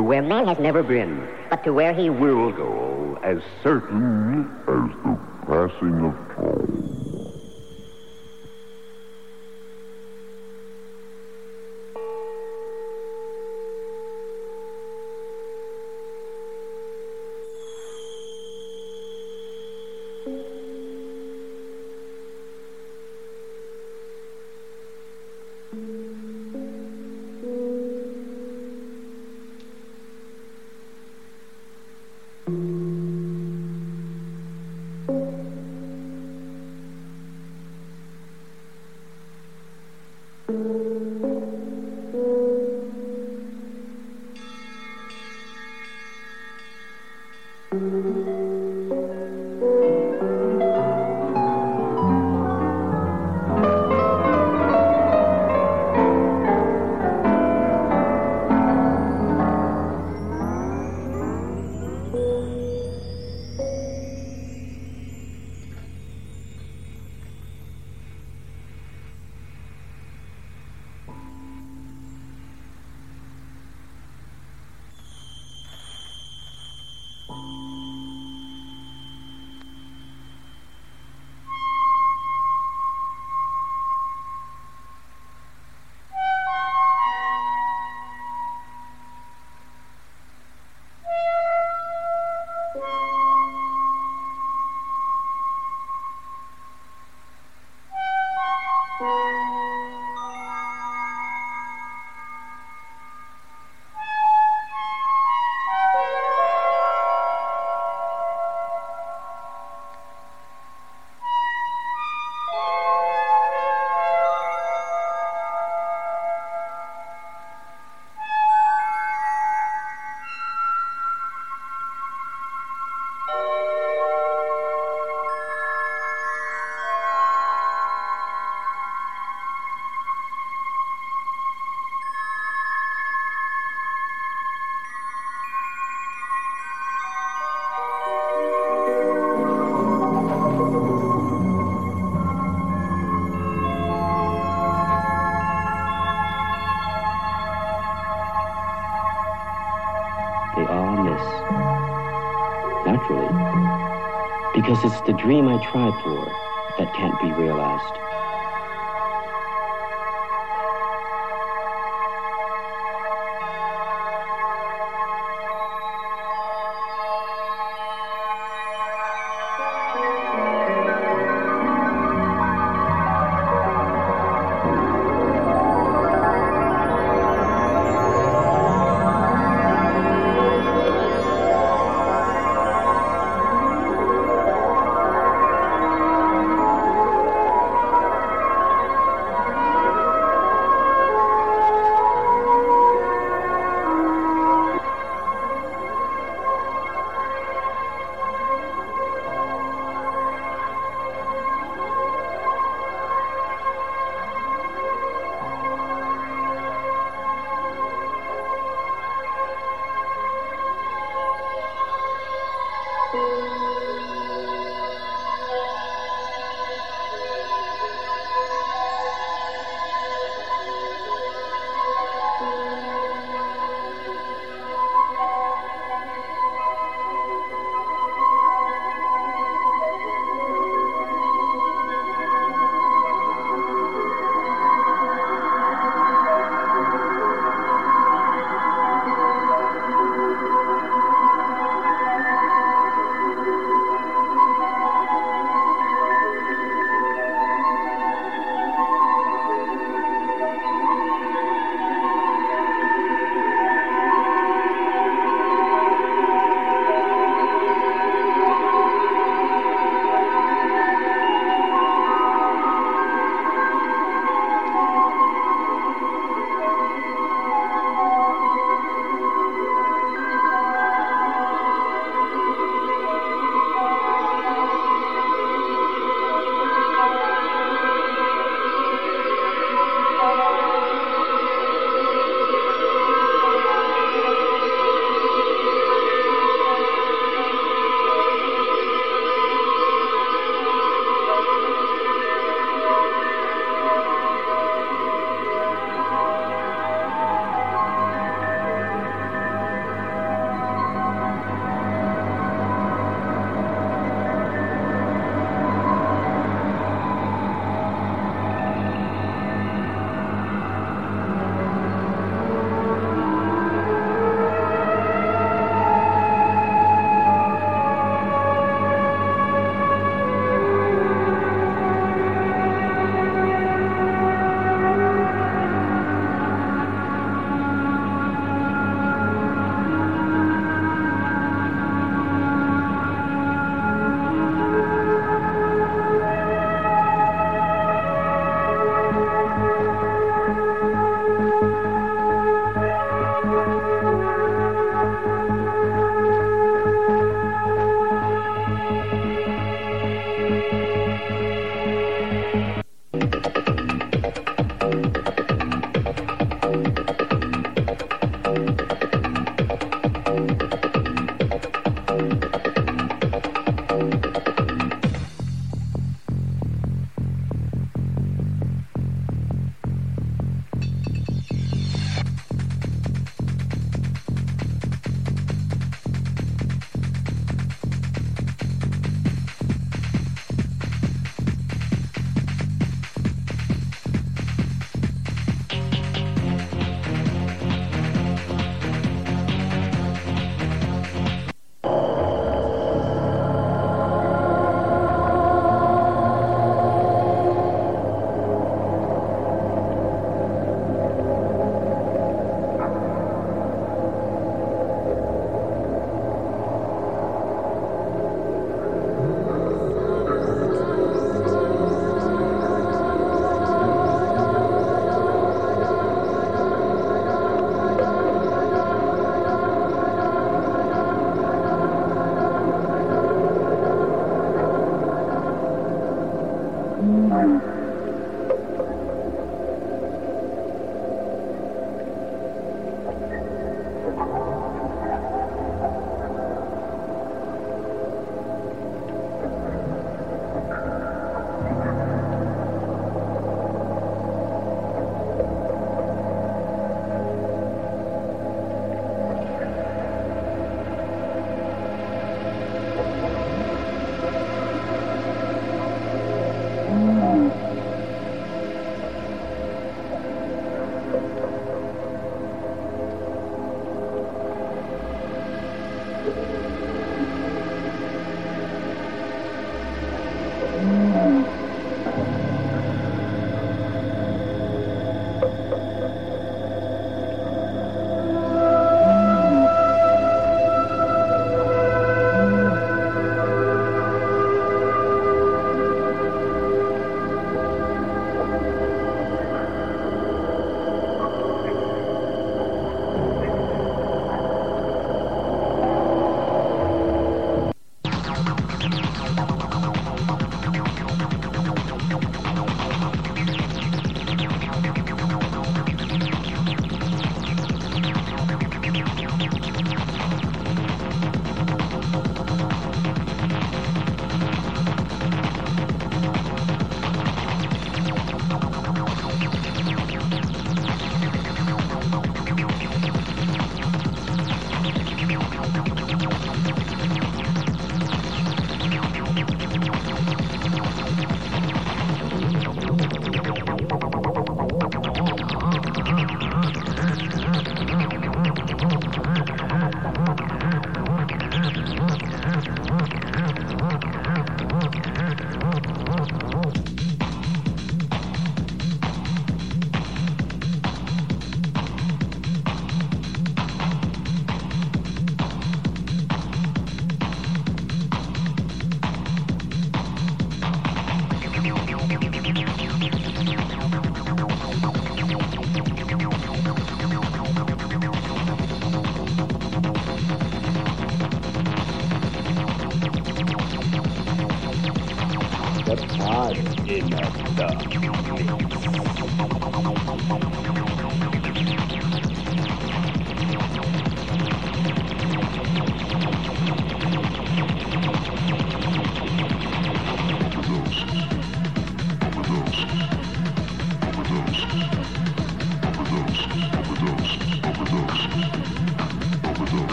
To where man has never been, but to where he will go, as certain as the passing of dream I tried for that can't be realized.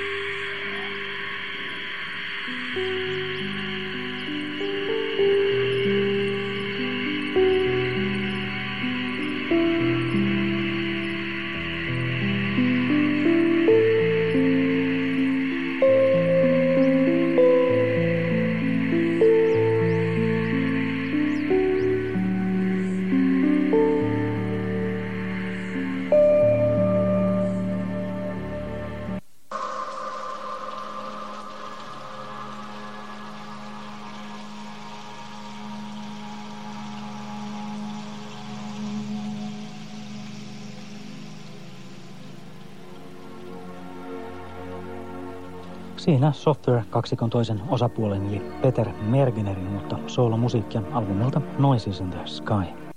you Siinä Software-kaksikon toisen osapuolen eli Peter Mergenerin uutta soolomusiikkia albumilta Noises in the Sky.